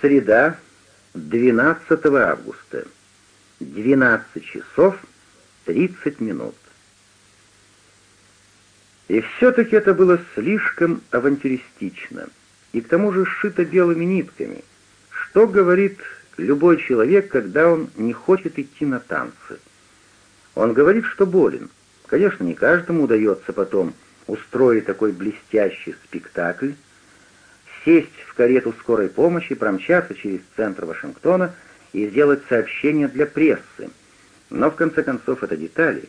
Среда, 12 августа, 12 часов 30 минут. И все-таки это было слишком авантюристично, и к тому же сшито белыми нитками. Что говорит любой человек, когда он не хочет идти на танцы? Он говорит, что болен. Конечно, не каждому удается потом устроить такой блестящий спектакль, сесть в карету скорой помощи, промчаться через центр Вашингтона и сделать сообщение для прессы. Но в конце концов это детали.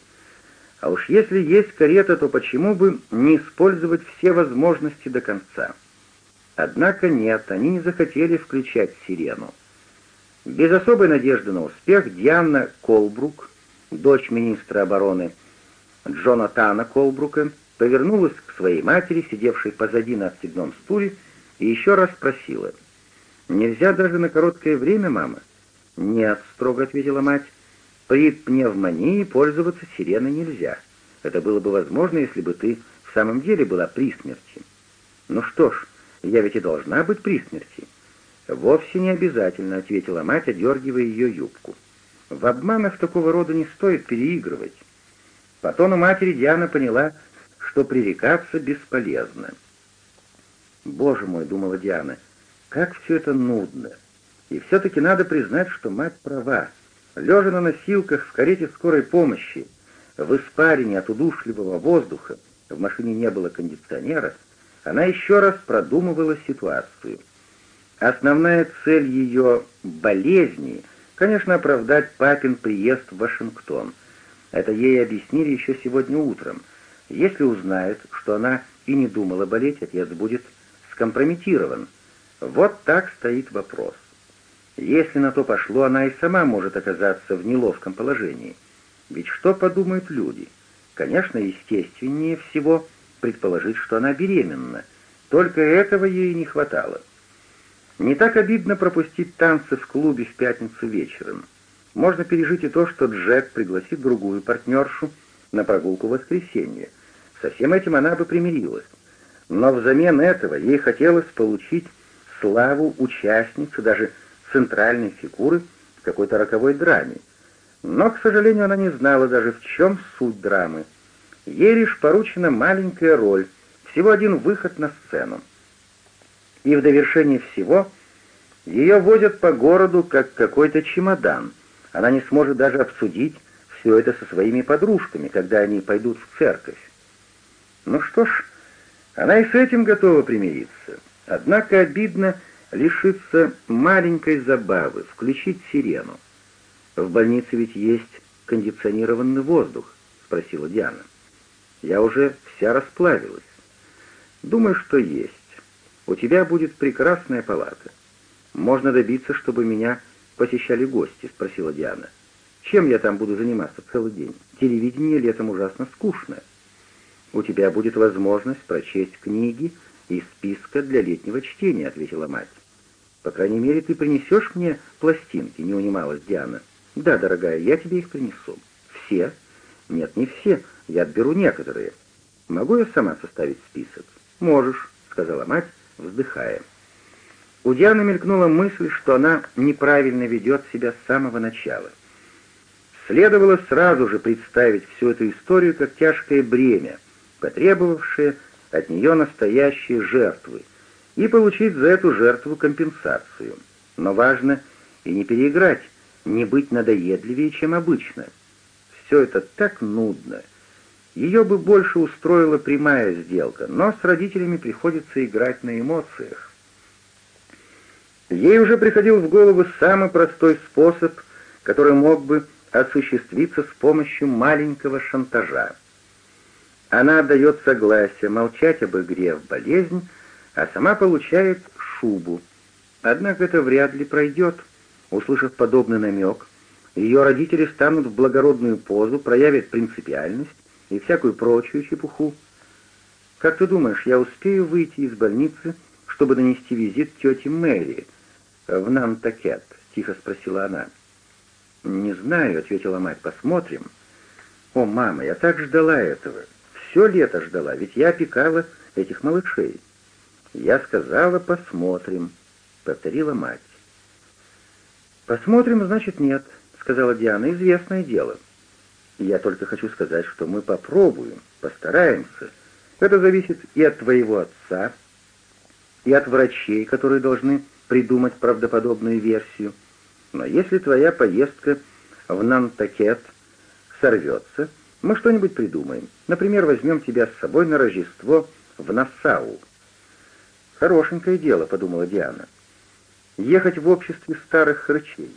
А уж если есть карета, то почему бы не использовать все возможности до конца? Однако нет, они не захотели включать сирену. Без особой надежды на успех Диана Колбрук, дочь министра обороны Джонатана Колбрука, повернулась к своей матери, сидевшей позади на отстегном стуле, и еще раз спросила. «Нельзя даже на короткое время, мама?» «Нет», — строго ответила мать. «При пневмонии пользоваться сиреной нельзя. Это было бы возможно, если бы ты в самом деле была при смерти». «Ну что ж, я ведь и должна быть при смерти». «Вовсе не обязательно», — ответила мать, одергивая ее юбку. «В обманах такого рода не стоит переигрывать». По тону матери Диана поняла, что пререкаться бесполезно. Боже мой, думала Диана, как все это нудно. И все-таки надо признать, что мать права. Лежа на носилках в карете скорой помощи, в испарине от удушливого воздуха, в машине не было кондиционера, она еще раз продумывала ситуацию. Основная цель ее болезни, конечно, оправдать папин приезд в Вашингтон. Это ей объяснили еще сегодня утром. Если узнает, что она и не думала болеть, отец будет скомпрометирован. Вот так стоит вопрос. Если на то пошло, она и сама может оказаться в неловком положении. Ведь что подумают люди? Конечно, естественнее всего предположить, что она беременна. Только этого ей не хватало. Не так обидно пропустить танцы в клубе в пятницу вечером. Можно пережить и то, что Джек пригласит другую партнершу на прогулку в воскресенье. Со всем этим она бы примирилась но взамен этого ей хотелось получить славу участницы, даже центральной фигуры в какой-то роковой драме. Но, к сожалению, она не знала даже в чем суть драмы. Ей лишь поручена маленькая роль, всего один выход на сцену. И в довершении всего ее водят по городу как какой-то чемодан. Она не сможет даже обсудить все это со своими подружками, когда они пойдут в церковь. Ну что ж, она и с этим готова примириться. Однако обидно лишиться маленькой забавы, включить сирену. «В больнице ведь есть кондиционированный воздух», — спросила Диана. «Я уже вся расплавилась». «Думаю, что есть. У тебя будет прекрасная палата. Можно добиться, чтобы меня посещали гости?» — спросила Диана. «Чем я там буду заниматься целый день? Телевидение летом ужасно скучное у тебя будет возможность прочесть книги из списка для летнего чтения», — ответила мать. «По крайней мере, ты принесешь мне пластинки», — не унималась Диана. «Да, дорогая, я тебе их принесу. Все?» «Нет, не все. Я отберу некоторые. Могу я сама составить список?» «Можешь», — сказала мать, вздыхая. У Дианы мелькнула мысль, что она неправильно ведет себя с самого начала. Следовало сразу же представить всю эту историю как тяжкое бремя — потребовавшее от нее настоящие жертвы, и получить за эту жертву компенсацию. Но важно и не переиграть, не быть надоедливее, чем обычно. Все это так нудно. Ее бы больше устроила прямая сделка, но с родителями приходится играть на эмоциях. Ей уже приходил в голову самый простой способ, который мог бы осуществиться с помощью маленького шантажа. Она дает согласие молчать об игре в болезнь, а сама получает шубу. Однако это вряд ли пройдет. Услышав подобный намек, ее родители станут в благородную позу, проявят принципиальность и всякую прочую чепуху. «Как ты думаешь, я успею выйти из больницы, чтобы нанести визит тете Мэри в Нантакет?» — тихо спросила она. «Не знаю», — ответила мать, — «посмотрим». «О, мама, я так ждала этого все лето ждала, ведь я опекала этих малышей. Я сказала, посмотрим, — повторила мать. Посмотрим, значит, нет, — сказала Диана, — известное дело. Я только хочу сказать, что мы попробуем, постараемся. Это зависит и от твоего отца, и от врачей, которые должны придумать правдоподобную версию. Но если твоя поездка в Нантакет сорвется, — мы что-нибудь придумаем. Например, возьмем тебя с собой на Рождество в Нассау». «Хорошенькое дело», — подумала Диана. «Ехать в обществе старых хрычей».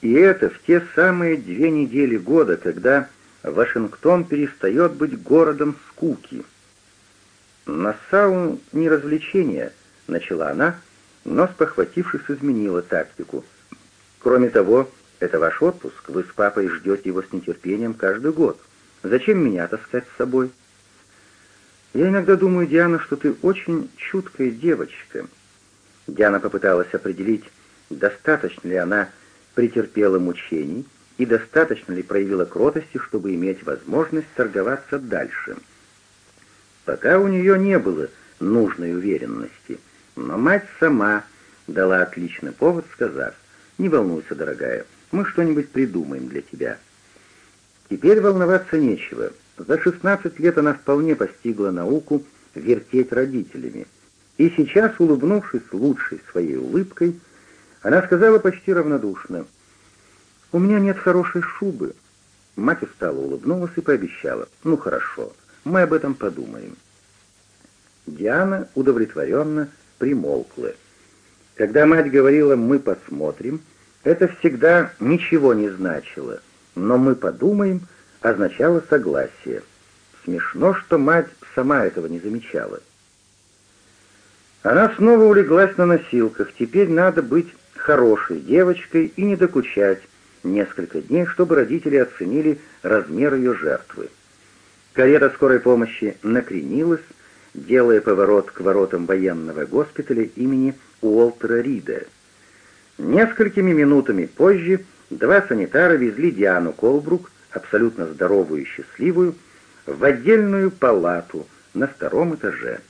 И это в те самые две недели года, когда Вашингтон перестает быть городом скуки. «Нассау не развлечение», — начала она, но, спохватившись, изменила тактику. Кроме того, это ваш отпуск, вы с папой ждете его с нетерпением каждый год. Зачем меня таскать с собой? Я иногда думаю, Диана, что ты очень чуткая девочка. Диана попыталась определить, достаточно ли она претерпела мучений и достаточно ли проявила кротости, чтобы иметь возможность торговаться дальше. Пока у нее не было нужной уверенности, но мать сама дала отличный повод, сказав, не волнуйся, дорогая, мы что-нибудь придумаем для тебя». Теперь волноваться нечего. За 16 лет она вполне постигла науку вертеть родителями. И сейчас, улыбнувшись лучшей своей улыбкой, она сказала почти равнодушно, «У меня нет хорошей шубы». Мать устало улыбнулась и пообещала, «Ну хорошо, мы об этом подумаем». Диана удовлетворенно примолкла. Когда мать говорила «мы посмотрим», это всегда ничего не значило, но «мы подумаем» означало согласие. Смешно, что мать сама этого не замечала. Она снова улеглась на носилках. Теперь надо быть хорошей девочкой и не докучать несколько дней, чтобы родители оценили размер ее жертвы. Карета скорой помощи накренилась, делая поворот к воротам военного госпиталя имени Уолтера Рида. Несколькими минутами позже два санитара везли Диану Колбрук, абсолютно здоровую и счастливую, в отдельную палату на втором этаже.